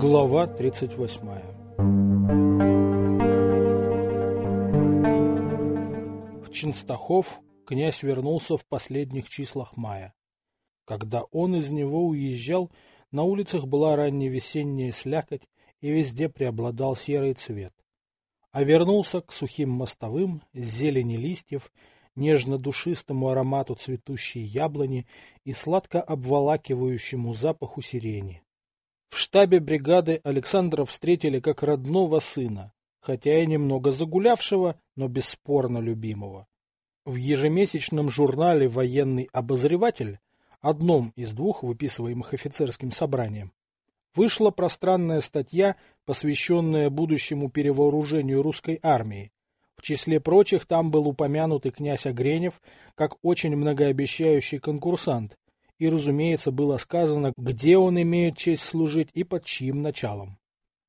Глава 38 В Чинстахов князь вернулся в последних числах мая. Когда он из него уезжал, на улицах была ранняя весенняя слякоть, и везде преобладал серый цвет. А вернулся к сухим мостовым, зелени листьев, нежно-душистому аромату цветущей яблони и сладко обволакивающему запаху сирени. В штабе бригады Александра встретили как родного сына, хотя и немного загулявшего, но бесспорно любимого. В ежемесячном журнале «Военный обозреватель», одном из двух выписываемых офицерским собранием, вышла пространная статья, посвященная будущему перевооружению русской армии. В числе прочих там был упомянут и князь Огренев как очень многообещающий конкурсант, и, разумеется, было сказано, где он имеет честь служить и под чьим началом.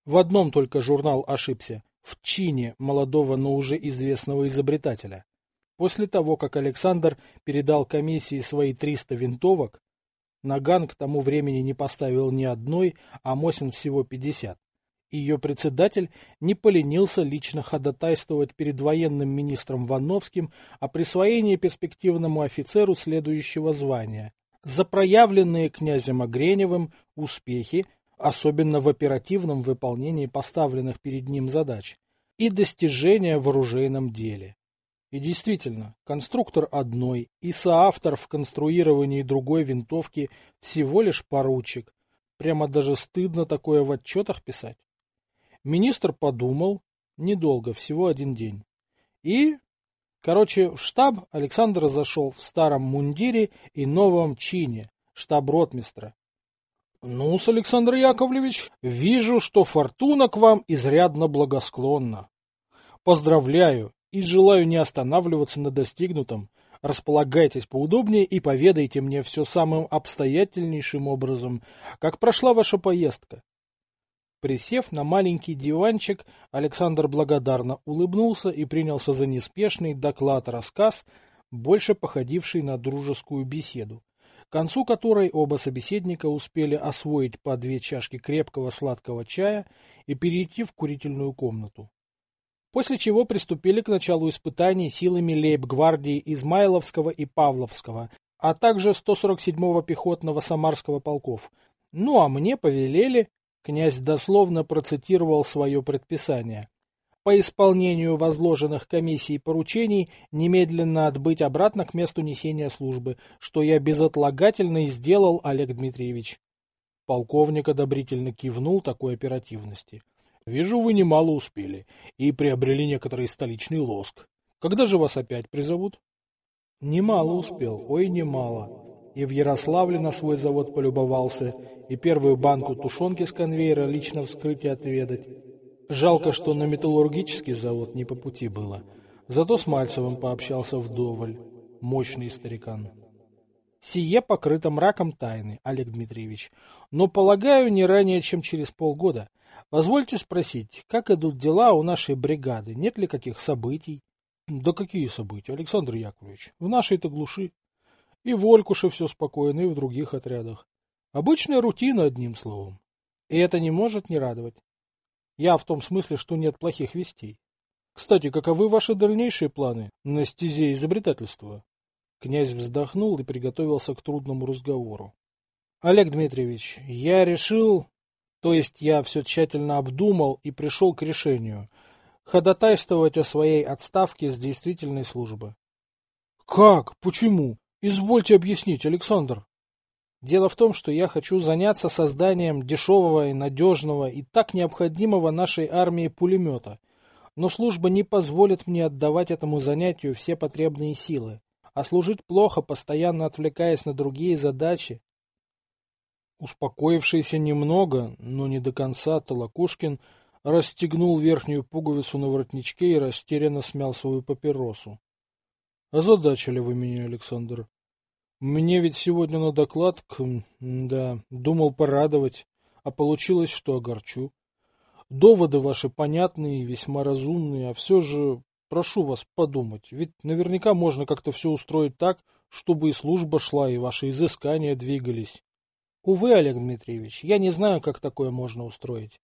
В одном только журнал ошибся – в чине молодого, но уже известного изобретателя. После того, как Александр передал комиссии свои 300 винтовок, Наган к тому времени не поставил ни одной, а Мосин всего 50. Ее председатель не поленился лично ходатайствовать перед военным министром Вановским о присвоении перспективному офицеру следующего звания за проявленные князем Огреневым успехи, особенно в оперативном выполнении поставленных перед ним задач, и достижения в оружейном деле. И действительно, конструктор одной и соавтор в конструировании другой винтовки всего лишь поручик. Прямо даже стыдно такое в отчетах писать. Министр подумал, недолго, всего один день. И Короче, в штаб Александр зашел в старом мундире и новом чине, штаб-ротмистра. ну Александр Яковлевич, вижу, что фортуна к вам изрядно благосклонна. Поздравляю и желаю не останавливаться на достигнутом. Располагайтесь поудобнее и поведайте мне все самым обстоятельнейшим образом, как прошла ваша поездка. Присев на маленький диванчик, Александр благодарно улыбнулся и принялся за неспешный доклад-рассказ, больше походивший на дружескую беседу, к концу которой оба собеседника успели освоить по две чашки крепкого сладкого чая и перейти в курительную комнату. После чего приступили к началу испытаний силами лейб-гвардии Измайловского и Павловского, а также 147-го пехотного Самарского полков. Ну а мне повелели Князь дословно процитировал свое предписание. По исполнению возложенных комиссией поручений немедленно отбыть обратно к месту несения службы, что я безотлагательно и сделал, Олег Дмитриевич. Полковник одобрительно кивнул такой оперативности. Вижу, вы немало успели и приобрели некоторый столичный лоск. Когда же вас опять призовут? Немало успел, ой, немало и в Ярославле на свой завод полюбовался, и первую банку тушенки с конвейера лично вскрыть и отведать. Жалко, что на металлургический завод не по пути было. Зато с Мальцевым пообщался вдоволь. Мощный старикан. Сие покрыто мраком тайны, Олег Дмитриевич. Но, полагаю, не ранее, чем через полгода. Позвольте спросить, как идут дела у нашей бригады? Нет ли каких событий? Да какие события, Александр Яковлевич? В нашей-то глуши. И в Олькуше все спокойно, и в других отрядах. Обычная рутина, одним словом. И это не может не радовать. Я в том смысле, что нет плохих вестей. Кстати, каковы ваши дальнейшие планы на стезе изобретательства? Князь вздохнул и приготовился к трудному разговору. Олег Дмитриевич, я решил, то есть я все тщательно обдумал и пришел к решению, ходатайствовать о своей отставке с действительной службы. Как? Почему? Извольте объяснить, Александр. Дело в том, что я хочу заняться созданием дешевого и надежного и так необходимого нашей армии пулемета, но служба не позволит мне отдавать этому занятию все потребные силы, а служить плохо, постоянно отвлекаясь на другие задачи. Успокоившийся немного, но не до конца, Толокушкин расстегнул верхнюю пуговицу на воротничке и растерянно смял свою папиросу. Озадачили вы меня, Александр. Мне ведь сегодня на доклад, да, думал порадовать, а получилось, что огорчу. Доводы ваши понятные и весьма разумные, а все же прошу вас подумать, ведь наверняка можно как-то все устроить так, чтобы и служба шла, и ваши изыскания двигались. Увы, Олег Дмитриевич, я не знаю, как такое можно устроить.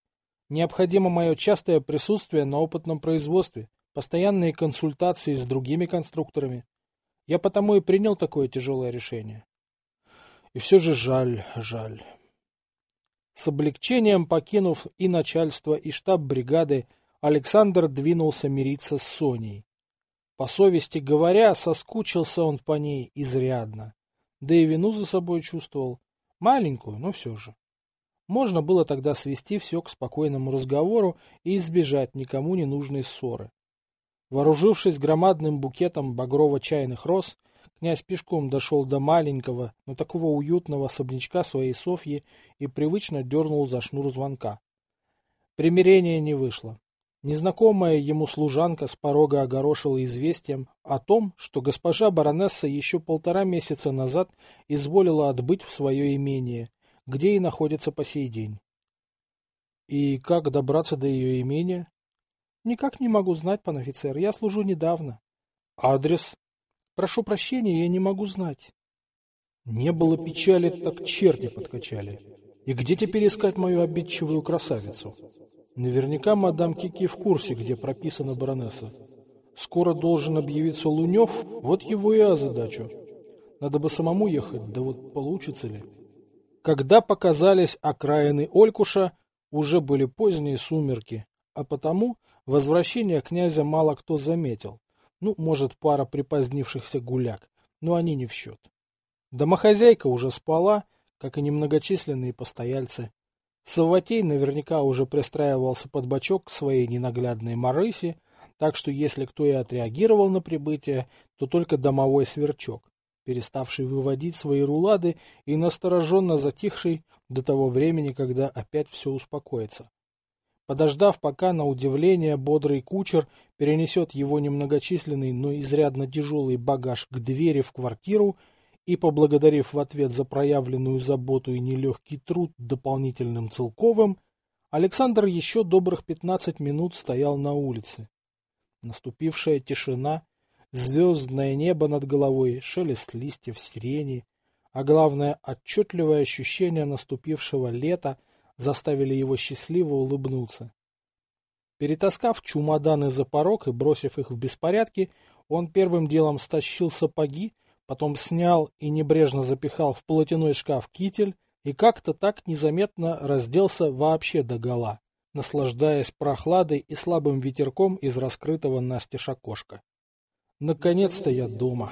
Необходимо мое частое присутствие на опытном производстве, постоянные консультации с другими конструкторами. Я потому и принял такое тяжелое решение. И все же жаль, жаль. С облегчением покинув и начальство, и штаб бригады, Александр двинулся мириться с Соней. По совести говоря, соскучился он по ней изрядно. Да и вину за собой чувствовал. Маленькую, но все же. Можно было тогда свести все к спокойному разговору и избежать никому не нужной ссоры. Вооружившись громадным букетом багрово-чайных роз, князь пешком дошел до маленького, но такого уютного особнячка своей Софьи и привычно дернул за шнур звонка. Примирение не вышло. Незнакомая ему служанка с порога огорошила известием о том, что госпожа баронесса еще полтора месяца назад изволила отбыть в свое имение, где и находится по сей день. И как добраться до ее имения? Никак не могу знать, пан офицер, я служу недавно. Адрес? Прошу прощения, я не могу знать. Не было печали, так черти подкачали. И где теперь искать мою обидчивую красавицу? Наверняка мадам Кики в курсе, где прописана баронесса. Скоро должен объявиться Лунев, вот его и озадачу. Надо бы самому ехать, да вот получится ли. Когда показались окраины Олькуша, уже были поздние сумерки, а потому возвращение князя мало кто заметил. Ну, может, пара припозднившихся гуляк, но они не в счет. Домохозяйка уже спала, как и немногочисленные постояльцы. Савватей наверняка уже пристраивался под бочок к своей ненаглядной Марысе, так что если кто и отреагировал на прибытие, то только домовой сверчок переставший выводить свои рулады и настороженно затихший до того времени, когда опять все успокоится. Подождав, пока, на удивление, бодрый кучер перенесет его немногочисленный, но изрядно тяжелый багаж к двери в квартиру и, поблагодарив в ответ за проявленную заботу и нелегкий труд дополнительным Целковым, Александр еще добрых пятнадцать минут стоял на улице. Наступившая тишина Звездное небо над головой, шелест листьев сирени, а главное, отчетливое ощущение наступившего лета заставили его счастливо улыбнуться. Перетаскав чемоданы за порог и бросив их в беспорядке, он первым делом стащил сапоги, потом снял и небрежно запихал в полотяной шкаф китель и как-то так незаметно разделся вообще до гола, наслаждаясь прохладой и слабым ветерком из раскрытого настежь окошка. Наконец-то я дома.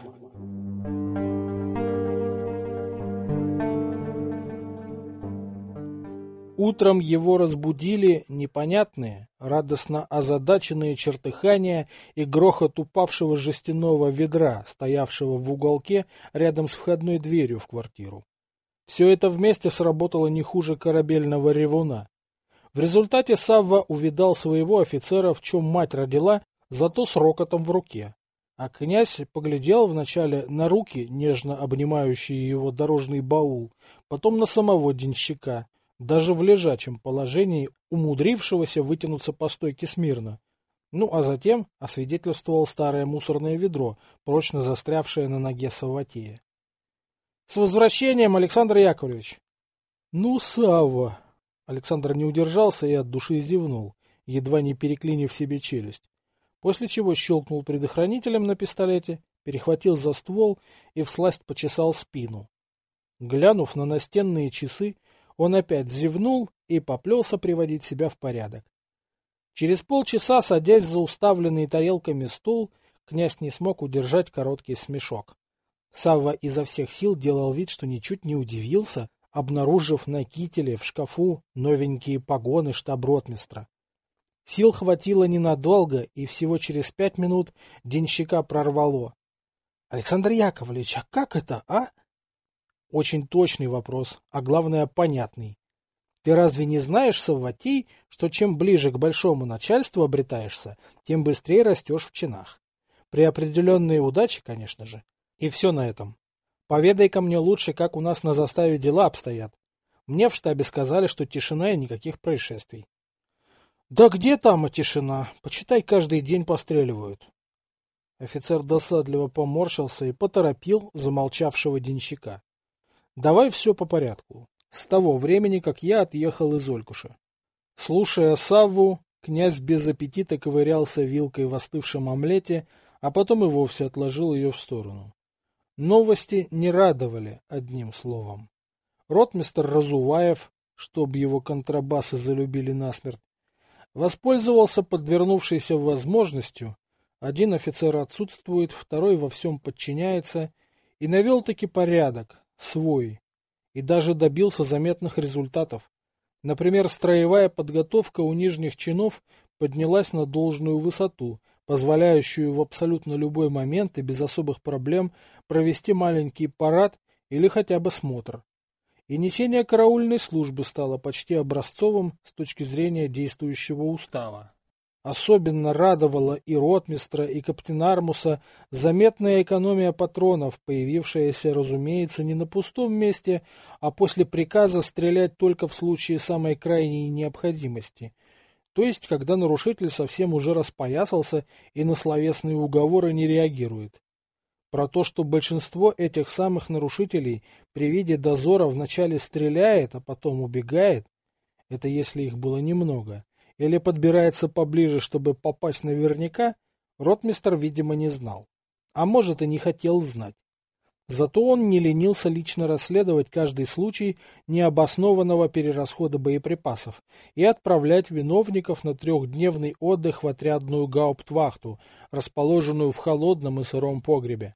Утром его разбудили непонятные, радостно озадаченные чертыхания и грохот упавшего жестяного ведра, стоявшего в уголке рядом с входной дверью в квартиру. Все это вместе сработало не хуже корабельного ревуна. В результате Савва увидал своего офицера, в чем мать родила, зато с рокотом в руке. А князь поглядел вначале на руки, нежно обнимающие его дорожный баул, потом на самого денщика, даже в лежачем положении, умудрившегося вытянуться по стойке смирно. Ну, а затем освидетельствовал старое мусорное ведро, прочно застрявшее на ноге Савватея. — С возвращением, Александр Яковлевич! — Ну, Савва! Александр не удержался и от души зевнул, едва не переклинив себе челюсть после чего щелкнул предохранителем на пистолете, перехватил за ствол и всласть почесал спину. Глянув на настенные часы, он опять зевнул и поплелся приводить себя в порядок. Через полчаса, садясь за уставленный тарелками стул, князь не смог удержать короткий смешок. Савва изо всех сил делал вид, что ничуть не удивился, обнаружив на кителе в шкафу новенькие погоны штаб-ротмистра. Сил хватило ненадолго, и всего через пять минут денщика прорвало. — Александр Яковлевич, а как это, а? Очень точный вопрос, а главное понятный. Ты разве не знаешь, Савватей, что чем ближе к большому начальству обретаешься, тем быстрее растешь в чинах? При определенной удаче, конечно же. И все на этом. Поведай-ка мне лучше, как у нас на заставе дела обстоят. Мне в штабе сказали, что тишина и никаких происшествий. Да где там тишина? Почитай, каждый день постреливают. Офицер досадливо поморщился и поторопил замолчавшего денщика. Давай все по порядку. С того времени, как я отъехал из Олькуша. Слушая Савву, князь без аппетита ковырялся вилкой в остывшем омлете, а потом и вовсе отложил ее в сторону. Новости не радовали, одним словом. Ротмистер Разуваев, чтоб его контрабасы залюбили насмерть, воспользовался подвернувшейся возможностью, один офицер отсутствует, второй во всем подчиняется, и навел таки порядок, свой, и даже добился заметных результатов. Например, строевая подготовка у нижних чинов поднялась на должную высоту, позволяющую в абсолютно любой момент и без особых проблем провести маленький парад или хотя бы смотр. И несение караульной службы стало почти образцовым с точки зрения действующего устава. Особенно радовала и ротмистра, и каптенармуса заметная экономия патронов, появившаяся, разумеется, не на пустом месте, а после приказа стрелять только в случае самой крайней необходимости. То есть, когда нарушитель совсем уже распоясался и на словесные уговоры не реагирует. Про то, что большинство этих самых нарушителей при виде дозора вначале стреляет, а потом убегает, это если их было немного, или подбирается поближе, чтобы попасть наверняка, ротмистр, видимо, не знал. А может и не хотел знать. Зато он не ленился лично расследовать каждый случай необоснованного перерасхода боеприпасов и отправлять виновников на трехдневный отдых в отрядную гауптвахту, расположенную в холодном и сыром погребе.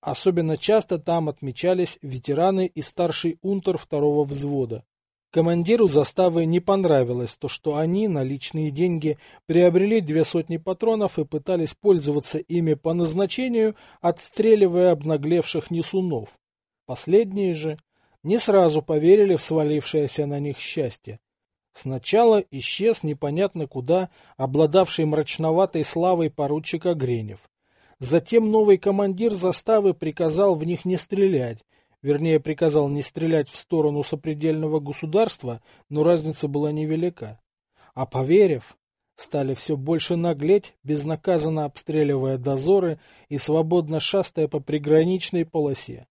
Особенно часто там отмечались ветераны и старший унтер второго взвода. Командиру заставы не понравилось то, что они на личные деньги приобрели две сотни патронов и пытались пользоваться ими по назначению, отстреливая обнаглевших несунов. Последние же не сразу поверили в свалившееся на них счастье. Сначала исчез непонятно куда обладавший мрачноватой славой поручик Огренев. Затем новый командир заставы приказал в них не стрелять, вернее приказал не стрелять в сторону сопредельного государства, но разница была невелика. А поверив, стали все больше наглеть, безнаказанно обстреливая дозоры и свободно шастая по приграничной полосе.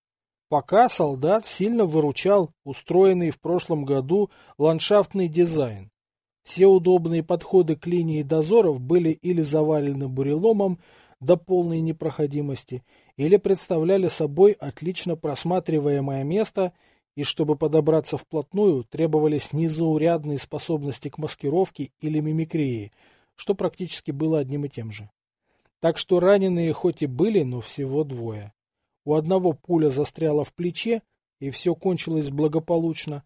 Пока солдат сильно выручал устроенный в прошлом году ландшафтный дизайн. Все удобные подходы к линии дозоров были или завалены буреломом до полной непроходимости, или представляли собой отлично просматриваемое место, и чтобы подобраться вплотную, требовались незаурядные способности к маскировке или мимикрии, что практически было одним и тем же. Так что раненые хоть и были, но всего двое. У одного пуля застряла в плече, и все кончилось благополучно,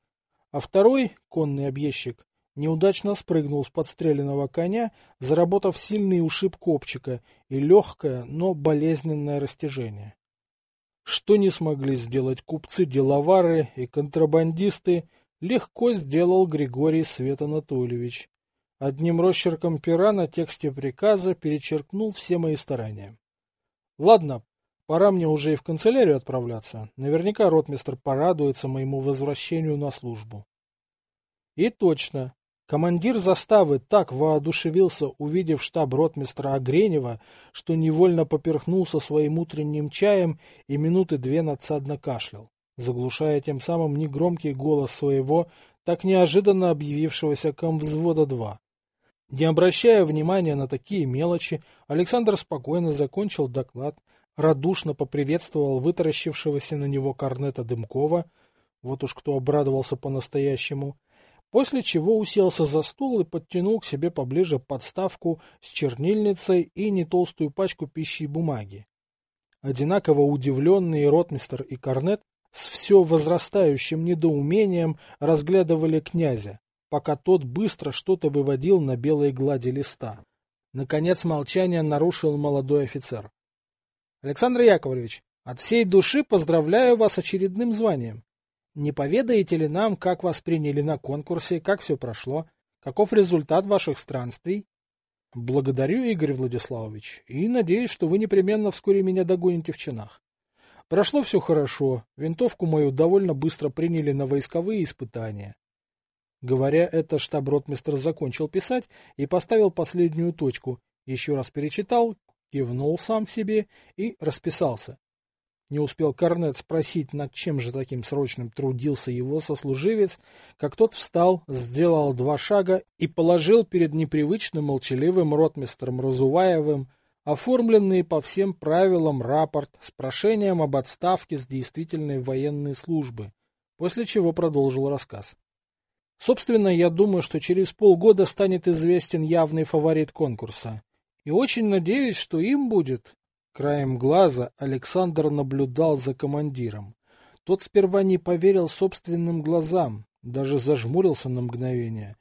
а второй, конный объездчик, неудачно спрыгнул с подстреленного коня, заработав сильный ушиб копчика и легкое, но болезненное растяжение. Что не смогли сделать купцы-деловары и контрабандисты, легко сделал Григорий Свет. Одним росчерком пера на тексте приказа перечеркнул все мои старания. Ладно, пора мне уже и в канцелярию отправляться. Наверняка ротмистр порадуется моему возвращению на службу. И точно, Командир заставы так воодушевился, увидев штаб ротмистра Огренева, что невольно поперхнулся своим утренним чаем и минуты две надсадно кашлял, заглушая тем самым негромкий голос своего, так неожиданно объявившегося комвзвода 2. Не обращая внимания на такие мелочи, Александр спокойно закончил доклад, радушно поприветствовал вытаращившегося на него корнета Дымкова, вот уж кто обрадовался по-настоящему, после чего уселся за стол и подтянул к себе поближе подставку с чернильницей и не толстую пачку пищи бумаги. Одинаково удивленные ротмистер и корнет с все возрастающим недоумением разглядывали князя, пока тот быстро что-то выводил на белой глади листа. Наконец молчание нарушил молодой офицер. — Александр Яковлевич, от всей души поздравляю вас очередным званием. Не поведаете ли нам, как вас приняли на конкурсе, как все прошло, каков результат ваших странствий? Благодарю, Игорь Владиславович, и надеюсь, что вы непременно вскоре меня догоните в чинах. Прошло все хорошо, винтовку мою довольно быстро приняли на войсковые испытания. Говоря это, штаб-ротмистр закончил писать и поставил последнюю точку, еще раз перечитал, кивнул сам себе и расписался. Не успел Корнет спросить, над чем же таким срочным трудился его сослуживец, как тот встал, сделал два шага и положил перед непривычным молчаливым ротмистром Разуваевым оформленный по всем правилам рапорт с прошением об отставке с действительной военной службы, после чего продолжил рассказ. Собственно, я думаю, что через полгода станет известен явный фаворит конкурса. И очень надеюсь, что им будет Краем глаза Александр наблюдал за командиром. Тот сперва не поверил собственным глазам, даже зажмурился на мгновение.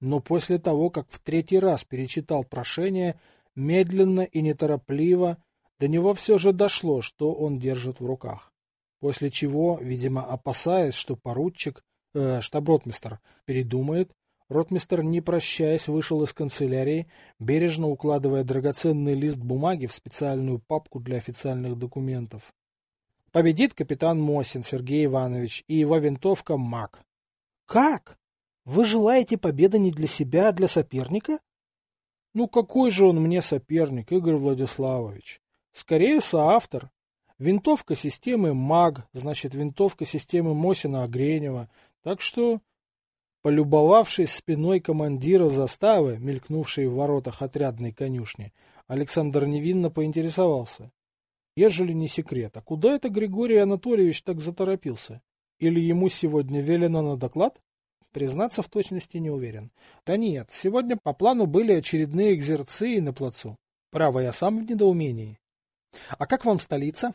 Но после того, как в третий раз перечитал прошение, медленно и неторопливо, до него все же дошло, что он держит в руках. После чего, видимо, опасаясь, что поручик, э, штаб-ротмистр, передумает, Ротмистер, не прощаясь, вышел из канцелярии, бережно укладывая драгоценный лист бумаги в специальную папку для официальных документов. Победит капитан Мосин Сергей Иванович и его винтовка МАК. Как? Вы желаете победы не для себя, а для соперника? Ну какой же он мне соперник, Игорь Владиславович? Скорее соавтор. Винтовка системы МАГ, значит винтовка системы Мосина-Огренева. Так что Полюбовавшись спиной командира заставы, мелькнувшей в воротах отрядной конюшни, Александр невинно поинтересовался. Ежели не секрет, а куда это Григорий Анатольевич так заторопился? Или ему сегодня велено на доклад? Признаться в точности не уверен. Да нет, сегодня по плану были очередные экзерции на плацу. Право, я сам в недоумении. А как вам столица?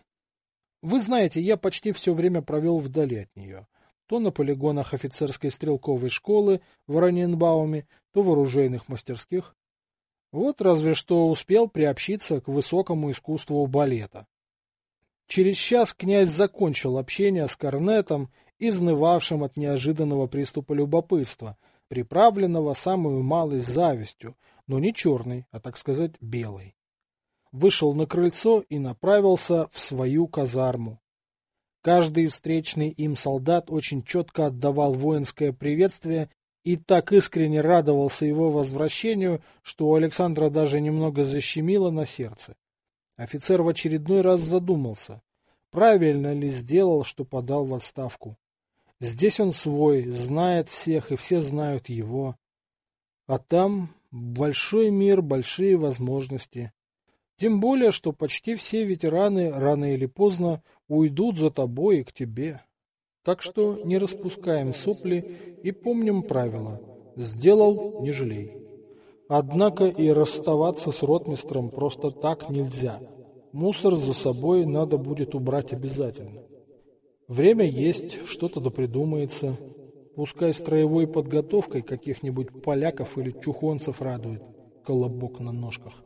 Вы знаете, я почти все время провел вдали от нее то на полигонах офицерской стрелковой школы в Раненбауме, то в оружейных мастерских. Вот разве что успел приобщиться к высокому искусству балета. Через час князь закончил общение с Корнетом, изнывавшим от неожиданного приступа любопытства, приправленного самую малость завистью, но не черной, а, так сказать, белой. Вышел на крыльцо и направился в свою казарму, Каждый встречный им солдат очень четко отдавал воинское приветствие и так искренне радовался его возвращению, что у Александра даже немного защемило на сердце. Офицер в очередной раз задумался, правильно ли сделал, что подал в отставку. Здесь он свой, знает всех, и все знают его. А там большой мир, большие возможности. Тем более, что почти все ветераны рано или поздно уйдут за тобой и к тебе. Так что не распускаем сопли и помним правила. Сделал – не жалей. Однако и расставаться с ротмистром просто так нельзя. Мусор за собой надо будет убрать обязательно. Время есть, что-то да придумается. Пускай строевой подготовкой каких-нибудь поляков или чухонцев радует. Колобок на ножках.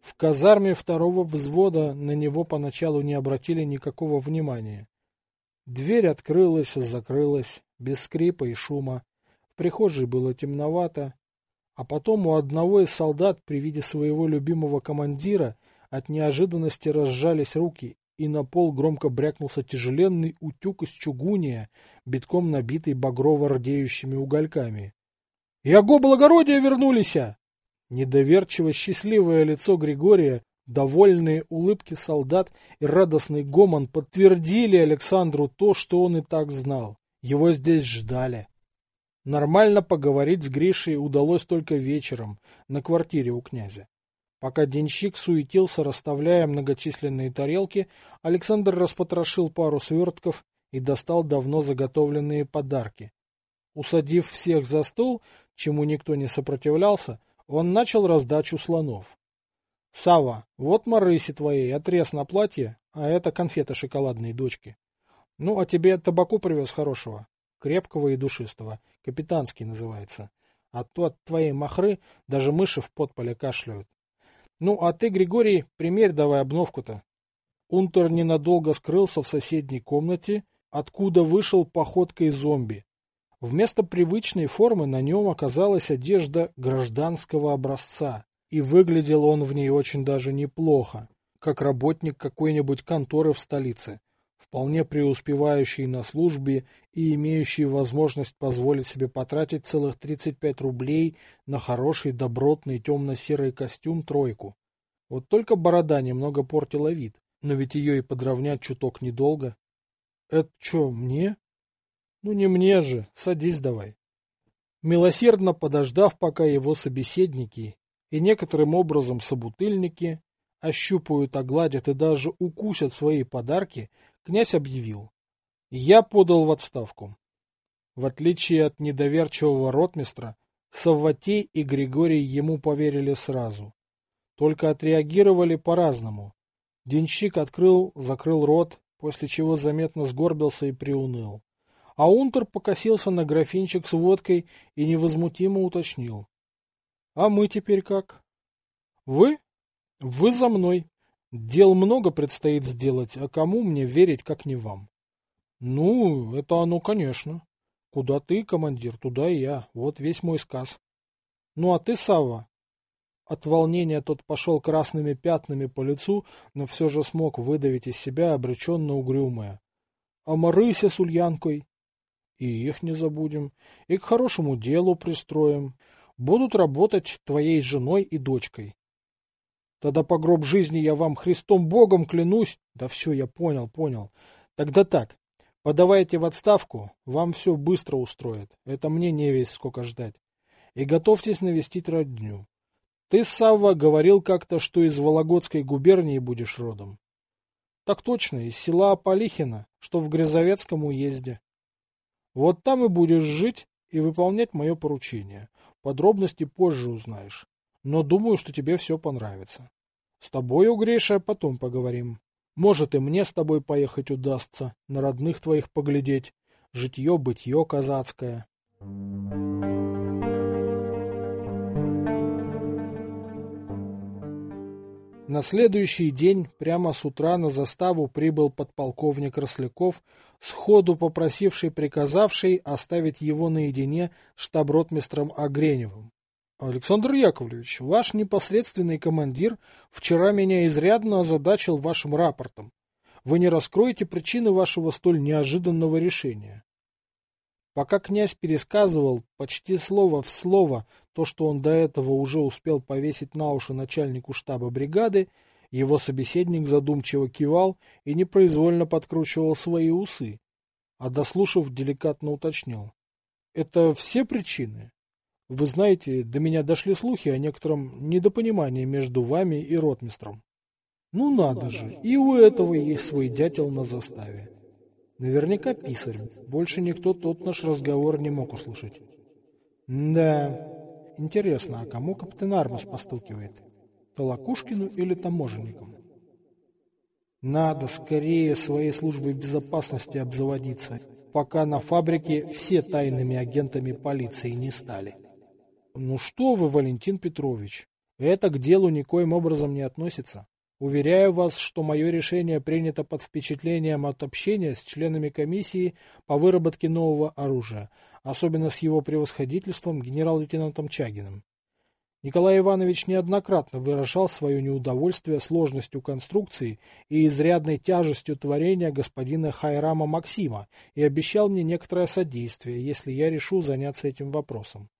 В казарме второго взвода на него поначалу не обратили никакого внимания. Дверь открылась, закрылась, без скрипа и шума. В прихожей было темновато. А потом у одного из солдат при виде своего любимого командира от неожиданности разжались руки, и на пол громко брякнулся тяжеленный утюг из чугуния, битком набитый багрово-рдеющими угольками. — Яго благородие вернулись! Недоверчиво счастливое лицо Григория, довольные улыбки солдат и радостный гомон подтвердили Александру то, что он и так знал. Его здесь ждали. Нормально поговорить с Гришей удалось только вечером на квартире у князя. Пока денщик суетился, расставляя многочисленные тарелки, Александр распотрошил пару свертков и достал давно заготовленные подарки. Усадив всех за стол, чему никто не сопротивлялся, он начал раздачу слонов. — Сава, вот Марыси твоей отрез на платье, а это конфеты шоколадные дочки. Ну, а тебе табаку привез хорошего, крепкого и душистого, капитанский называется. А то от твоей махры даже мыши в подполе кашляют. Ну, а ты, Григорий, примерь давай обновку-то. Унтер ненадолго скрылся в соседней комнате, откуда вышел походкой зомби, Вместо привычной формы на нем оказалась одежда гражданского образца, и выглядел он в ней очень даже неплохо, как работник какой-нибудь конторы в столице, вполне преуспевающий на службе и имеющий возможность позволить себе потратить целых 35 рублей на хороший добротный темно-серый костюм «тройку». Вот только борода немного портила вид, Но ведь ее и подровнять чуток недолго. Это что, мне? Ну не мне же, садись давай. Милосердно подождав, пока его собеседники и некоторым образом собутыльники ощупают, огладят и даже укусят свои подарки, князь объявил. Я подал в отставку. В отличие от недоверчивого ротмистра, Савватей и Григорий ему поверили сразу. Только отреагировали по-разному. Денщик открыл, закрыл рот, после чего заметно сгорбился и приуныл. А Унтер покосился на графинчик с водкой и невозмутимо уточнил. — А мы теперь как? — Вы? Вы за мной. Дел много предстоит сделать, а кому мне верить, как не вам? — Ну, это оно, конечно. Куда ты, командир, туда и я. Вот весь мой сказ. Ну а ты, Савва? От волнения тот пошел красными пятнами по лицу, но все же смог выдавить из себя обреченно угрюмое. А Марыся с Ульянкой? И их не забудем. И к хорошему делу пристроим. Будут работать твоей женой и дочкой. Тогда по гроб жизни я вам Христом Богом клянусь. Да все, я понял, понял. Тогда так, Подавайте в отставку, вам все быстро устроят. Это мне не весь сколько ждать. И готовьтесь навестить родню. Ты, Савва, говорил как-то, что из Вологодской губернии будешь родом. Так точно, из села Полихина, что в Грязовецком уезде. Вот там и будешь жить и выполнять мое поручение. Подробности позже узнаешь. Но думаю, что тебе все понравится. С тобой, Гриша, потом поговорим. Может, и мне с тобой поехать удастся, на родных твоих поглядеть, житье-бытье казацкое. На следующий день прямо с утра на заставу прибыл подполковник Росляков, сходу попросивший приказавший оставить его наедине штаб-ротмистром Огреневым. Александр Яковлевич, ваш непосредственный командир вчера меня изрядно озадачил вашим рапортом. Вы не раскроете причины вашего столь неожиданного решения. Пока князь пересказывал почти слово в слово то, что он до этого уже успел повесить на уши начальнику штаба бригады, его собеседник задумчиво кивал и непроизвольно подкручивал свои усы, а дослушав, деликатно уточнил. — Это все причины? Вы знаете, до меня дошли слухи о некотором недопонимании между вами и ротмистром. Ну надо же, и у этого есть свой дятел на заставе. Наверняка писарь. Больше никто тот наш разговор не мог услышать. Да, интересно, а кому капитан Армус постукивает? Толокушкину или таможенникам? Надо скорее своей службой безопасности обзаводиться, пока на фабрике все тайными агентами полиции не стали. Ну что вы, Валентин Петрович, это к делу никоим образом не относится. Уверяю вас, что мое решение принято под впечатлением от общения с членами комиссии по выработке нового оружия, особенно с его превосходительством генерал-лейтенантом Чагиным. Николай Иванович неоднократно выражал свое неудовольствие сложностью конструкции и изрядной тяжестью творения господина Хайрама Максима и обещал мне некоторое содействие, если я решу заняться этим вопросом.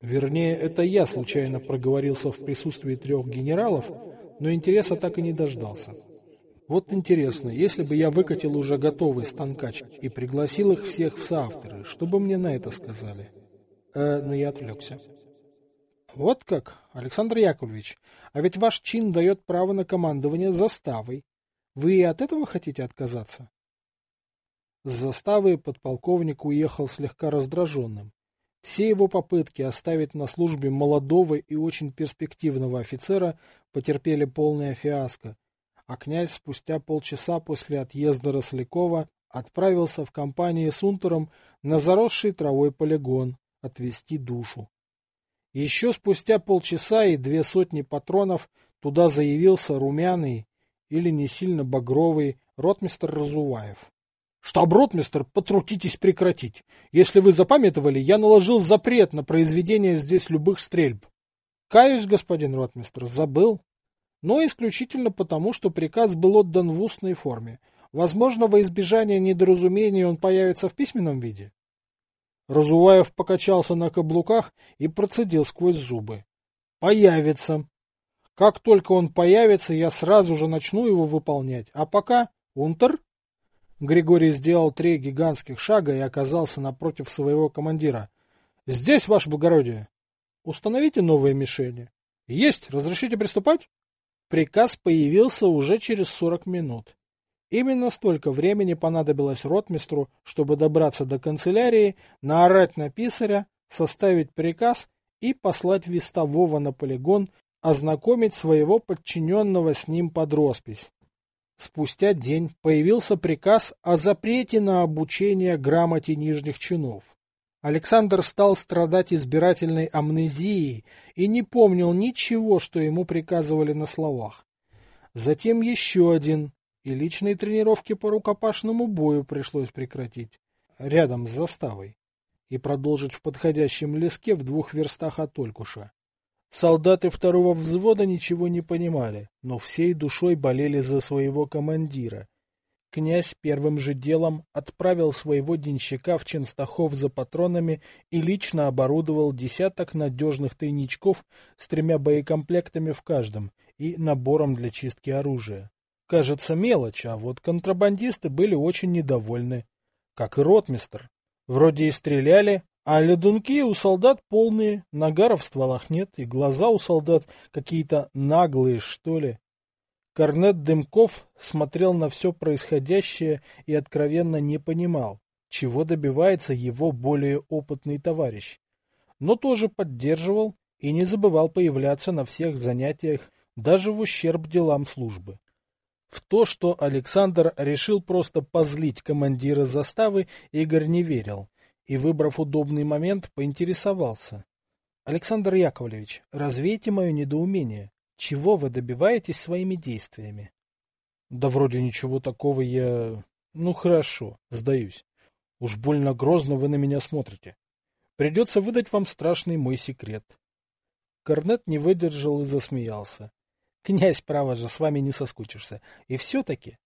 Вернее, это я случайно проговорился в присутствии трех генералов, но интереса так и не дождался. Вот интересно, если бы я выкатил уже готовый станкач и пригласил их всех в соавторы, что бы мне на это сказали? Э, но я отвлекся. Вот как, Александр Яковлевич, а ведь ваш чин дает право на командование заставой. Вы и от этого хотите отказаться? С заставы подполковник уехал слегка раздраженным. Все его попытки оставить на службе молодого и очень перспективного офицера потерпели полное фиаско, а князь спустя полчаса после отъезда Рослякова отправился в компании с Унтером на заросший травой полигон отвести душу. Еще спустя полчаса и две сотни патронов туда заявился румяный или не сильно багровый ротмистр Разуваев. Штаб-ротмистр, потрудитесь прекратить. Если вы запамятовали, я наложил запрет на произведение здесь любых стрельб. Каюсь, господин ротмистр, забыл. Но исключительно потому, что приказ был отдан в устной форме. Возможно, во избежание недоразумений он появится в письменном виде. Разуваев покачался на каблуках и процедил сквозь зубы. Появится. Как только он появится, я сразу же начну его выполнять. А пока... Унтер? Григорий сделал три гигантских шага и оказался напротив своего командира. Здесь, ваше благородие. Установите новые мишени. Есть. Разрешите приступать? Приказ появился уже через сорок минут. Именно столько времени понадобилось ротмистру, чтобы добраться до канцелярии, наорать на писаря, составить приказ и послать вестового на полигон ознакомить своего подчиненного с ним под роспись. Спустя день появился приказ о запрете на обучение грамоте нижних чинов. Александр стал страдать избирательной амнезией и не помнил ничего, что ему приказывали на словах. Затем еще один, и личные тренировки по рукопашному бою пришлось прекратить, рядом с заставой, и продолжить в подходящем леске в двух верстах от Олькуша. Солдаты второго взвода ничего не понимали, но всей душой болели за своего командира. Князь первым же делом отправил своего денщика в Ченстахов за патронами и лично оборудовал десяток надежных тайничков с тремя боекомплектами в каждом и набором для чистки оружия. Кажется, мелочь, а вот контрабандисты были очень недовольны. Как и ротмистр. Вроде и стреляли, а ледунки у солдат полные, нагаров в стволах нет, и глаза у солдат какие-то наглые, что ли. Корнет Дымков смотрел на все происходящее и откровенно не понимал, чего добивается его более опытный товарищ. Но тоже поддерживал и не забывал появляться на всех занятиях, даже в ущерб делам службы. В то, что Александр решил просто позлить командира заставы, Игорь не верил и, выбрав удобный момент, поинтересовался. — Александр Яковлевич, развейте мое недоумение. Чего вы добиваетесь своими действиями? — Да вроде ничего такого я... Ну хорошо, сдаюсь. Уж больно грозно вы на меня смотрите. Придется выдать вам страшный мой секрет. Корнет не выдержал и засмеялся. Князь, право же, с вами не соскучишься. И все-таки...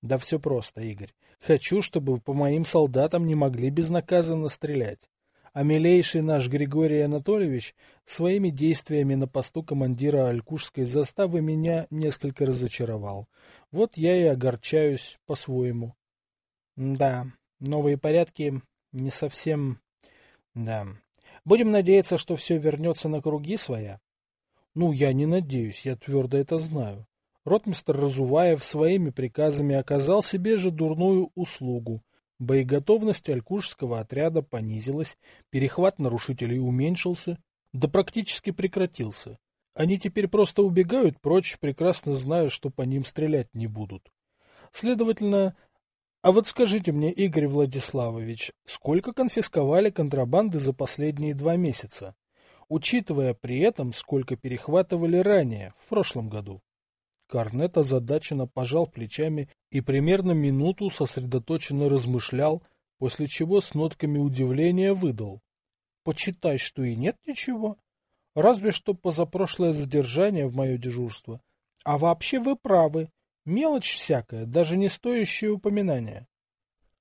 Да все просто, Игорь. Хочу, чтобы по моим солдатам не могли безнаказанно стрелять. А милейший наш Григорий Анатольевич своими действиями на посту командира Алькушской заставы меня несколько разочаровал. Вот я и огорчаюсь по-своему. Да, новые порядки не совсем... Да. Будем надеяться, что все вернется на круги своя. Ну, я не надеюсь, я твердо это знаю. Ротмистр Разуваев своими приказами оказал себе же дурную услугу. Боеготовность алькушского отряда понизилась, перехват нарушителей уменьшился, да практически прекратился. Они теперь просто убегают прочь, прекрасно зная, что по ним стрелять не будут. Следовательно, а вот скажите мне, Игорь Владиславович, сколько конфисковали контрабанды за последние два месяца, учитывая при этом, сколько перехватывали ранее, в прошлом году? Корнет озадаченно пожал плечами и примерно минуту сосредоточенно размышлял, после чего с нотками удивления выдал. «Почитай, что и нет ничего. Разве что позапрошлое задержание в мое дежурство. А вообще вы правы. Мелочь всякая, даже не стоящая упоминания.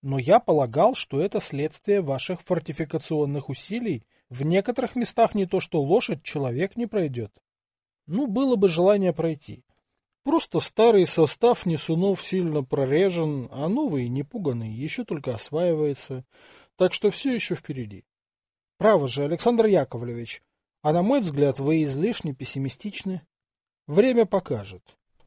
Но я полагал, что это следствие ваших фортификационных усилий. В некоторых местах не то что лошадь, человек не пройдет. Ну, было бы желание пройти. Просто старый состав Несунов сильно прорежен, а новый, непуганный, еще только осваивается. Так что все еще впереди. Право же, Александр Яковлевич, а на мой взгляд, вы излишне пессимистичны. Время покажет.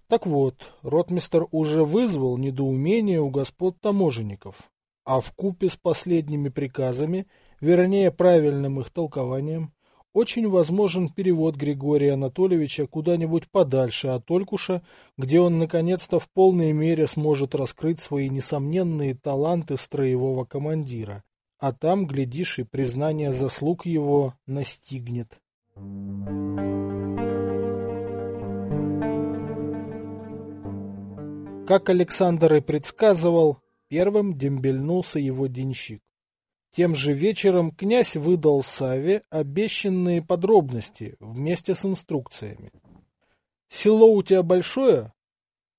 Так вот, ротмистер уже вызвал недоумение у господ таможенников, а в купе с последними приказами, вернее правильным их толкованием, очень возможен перевод Григория Анатольевича куда-нибудь подальше от Олькуша, где он наконец-то в полной мере сможет раскрыть свои несомненные таланты строевого командира. А там, глядишь, и признание заслуг его настигнет. Как Александр и предсказывал, первым дембельнулся его денщик. Тем же вечером князь выдал Саве обещанные подробности вместе с инструкциями. «Село у тебя большое?»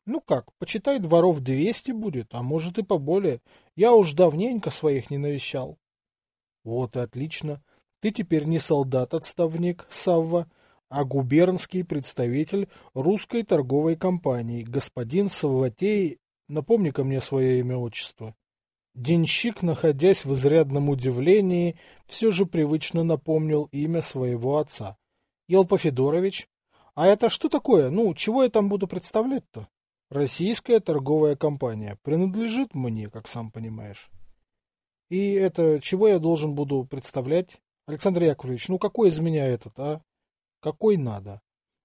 «Ну как, почитай, дворов двести будет, а может и поболее. Я уж давненько своих не навещал». «Вот и отлично. Ты теперь не солдат-отставник, Савва, а губернский представитель русской торговой компании, господин Савватей, напомни-ка мне свое имя-отчество. Денщик, находясь в изрядном удивлении, все же привычно напомнил имя своего отца. Елпа Федорович? А это что такое? Ну, чего я там буду представлять-то? Российская торговая компания. Принадлежит мне, как сам понимаешь. И это, чего я должен буду представлять? Александр Яковлевич, ну какой из меня этот, а? Какой надо?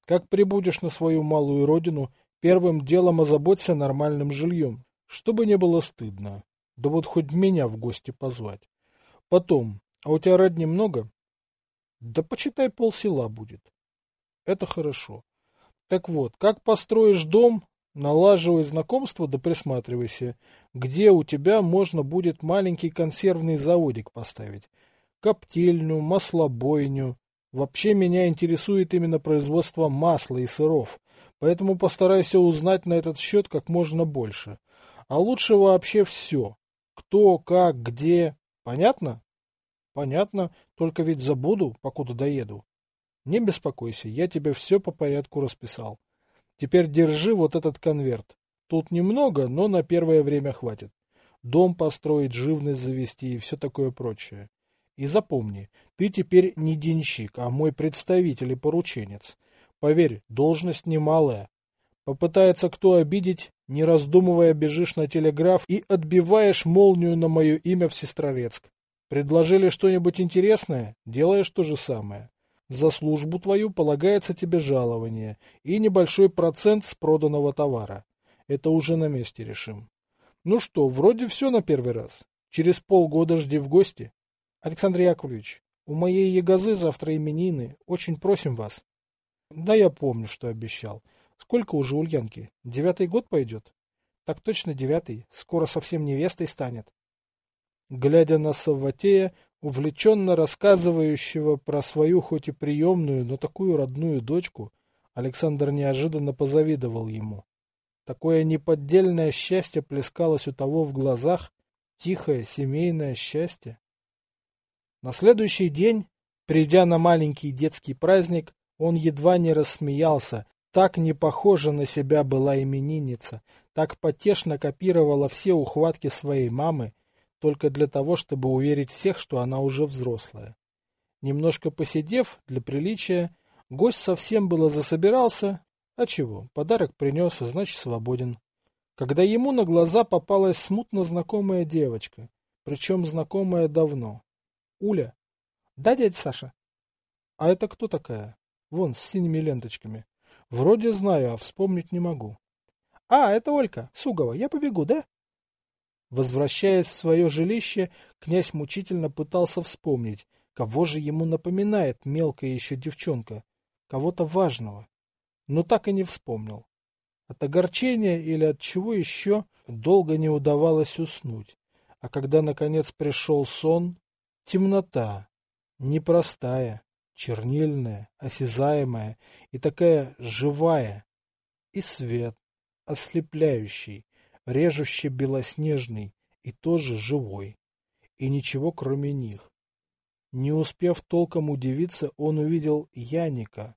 Как прибудешь на свою малую родину, первым делом озаботься нормальным жильем, чтобы не было стыдно. Да вот хоть меня в гости позвать. Потом, а у тебя родни много? Да почитай полсела будет. Это хорошо. Так вот, как построишь дом, налаживай знакомство да присматривайся, где у тебя можно будет маленький консервный заводик поставить. Коптильню, маслобойню, Вообще меня интересует именно производство масла и сыров, поэтому постарайся узнать на этот счет как можно больше. А лучше вообще все. Кто, как, где. Понятно? Понятно, только ведь забуду, покуда доеду. Не беспокойся, я тебе все по порядку расписал. Теперь держи вот этот конверт. Тут немного, но на первое время хватит. Дом построить, живность завести и все такое прочее. И запомни, ты теперь не денщик, а мой представитель и порученец. Поверь, должность немалая. Попытается кто обидеть, не раздумывая бежишь на телеграф и отбиваешь молнию на мое имя в Сестрорецк. Предложили что-нибудь интересное, делаешь то же самое. За службу твою полагается тебе жалование и небольшой процент с проданного товара. Это уже на месте решим. Ну что, вроде все на первый раз. Через полгода жди в гости. Александр Яковлевич, у моей ягозы завтра именины. Очень просим вас. Да я помню, что обещал. Сколько уже Ульянки? Девятый год пойдет? Так точно девятый. Скоро совсем невестой станет. Глядя на Савватея, увлеченно рассказывающего про свою хоть и приемную, но такую родную дочку, Александр неожиданно позавидовал ему. Такое неподдельное счастье плескалось у того в глазах, тихое семейное счастье. На следующий день, придя на маленький детский праздник, он едва не рассмеялся, так не похожа на себя была именинница, так потешно копировала все ухватки своей мамы, только для того, чтобы уверить всех, что она уже взрослая. Немножко посидев, для приличия, гость совсем было засобирался, а чего, подарок принес, а значит свободен. Когда ему на глаза попалась смутно знакомая девочка, причем знакомая давно. Уля. Да, дядя Саша? А это кто такая? Вон, с синими ленточками. Вроде знаю, а вспомнить не могу. А, это Олька, Сугова. Я побегу, да? Возвращаясь в свое жилище, князь мучительно пытался вспомнить, кого же ему напоминает мелкая еще девчонка, кого-то важного. Но так и не вспомнил. От огорчения или от чего еще долго не удавалось уснуть. А когда, наконец, пришел сон, Темнота. Непростая, чернильная, осязаемая и такая живая. И свет, ослепляющий, режущий белоснежный и тоже живой. И ничего кроме них. Не успев толком удивиться, он увидел Яника,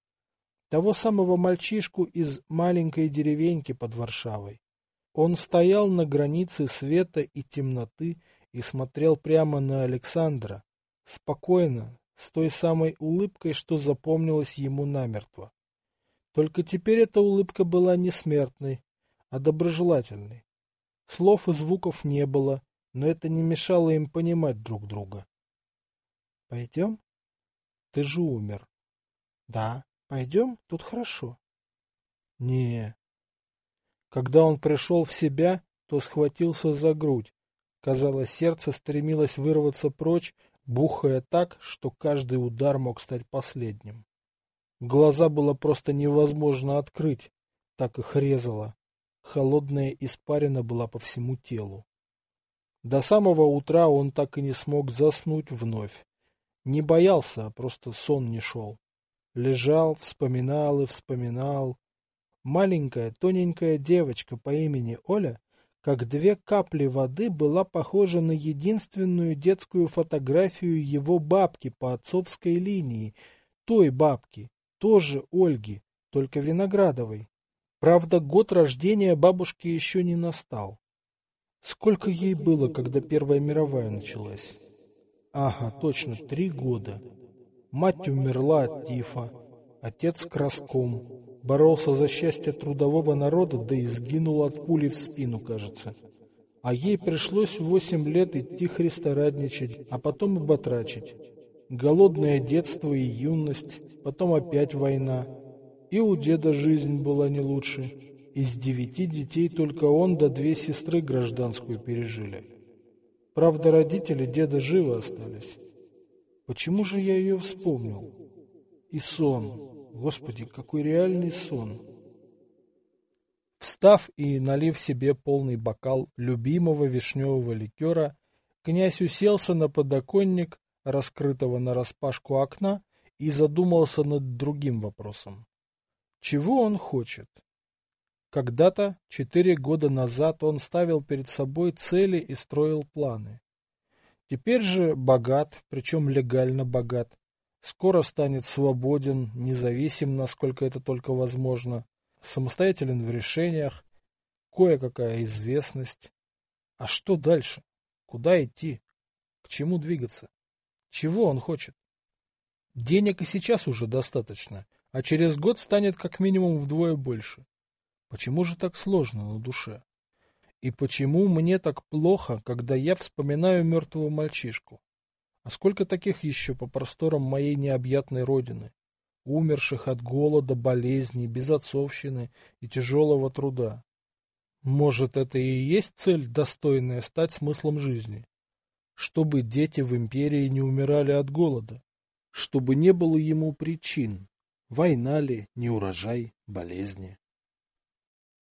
того самого мальчишку из маленькой деревеньки под Варшавой. Он стоял на границе света и темноты и смотрел прямо на Александра, спокойно, с той самой улыбкой, что запомнилась ему намертво. Только теперь эта улыбка была не смертной, а доброжелательной. Слов и звуков не было, но это не мешало им понимать друг друга. — Пойдем? Ты же умер. — Да, пойдем, тут хорошо. — Не. Когда он пришел в себя, то схватился за грудь, Казалось, сердце стремилось вырваться прочь, бухая так, что каждый удар мог стать последним. Глаза было просто невозможно открыть, так их резало. Холодная испарина была по всему телу. До самого утра он так и не смог заснуть вновь. Не боялся, а просто сон не шел. Лежал, вспоминал и вспоминал. Маленькая, тоненькая девочка по имени Оля как две капли воды была похожа на единственную детскую фотографию его бабки по отцовской линии, той бабки, Тоже Ольги, только Виноградовой. Правда, год рождения бабушки еще не настал. Сколько ей было, когда Первая мировая началась? Ага, точно, три года. Мать умерла от тифа, отец краском. Боролся за счастье трудового народа, да и сгинул от пули в спину, кажется. А ей пришлось восемь лет идти христорадничать, а потом и батрачить. Голодное детство и юность, потом опять война. И у деда жизнь была не лучше. Из девяти детей только он да две сестры гражданскую пережили. Правда, родители деда живы остались. Почему же я ее вспомнил? И сон. Господи, какой реальный сон. Встав и налив себе полный бокал любимого вишневого ликера, князь уселся на подоконник, раскрытого нараспашку окна, и задумался над другим вопросом. Чего он хочет? Когда-то, четыре года назад, он ставил перед собой цели и строил планы. Теперь же богат, причем легально богат. Скоро станет свободен, независим, насколько это только возможно, самостоятелен в решениях, кое-какая известность. А что дальше? Куда идти? К чему двигаться? Чего он хочет? Денег и сейчас уже достаточно, а через год станет как минимум вдвое больше. Почему же так сложно на душе? И почему мне так плохо, когда я вспоминаю мертвого мальчишку? А сколько таких еще по просторам моей необъятной родины? Умерших от голода, болезней, безотцовщины и тяжелого труда. Может, это и есть цель, достойная стать смыслом жизни? Чтобы дети в империи не умирали от голода? Чтобы не было ему причин? Война ли, неурожай, болезни?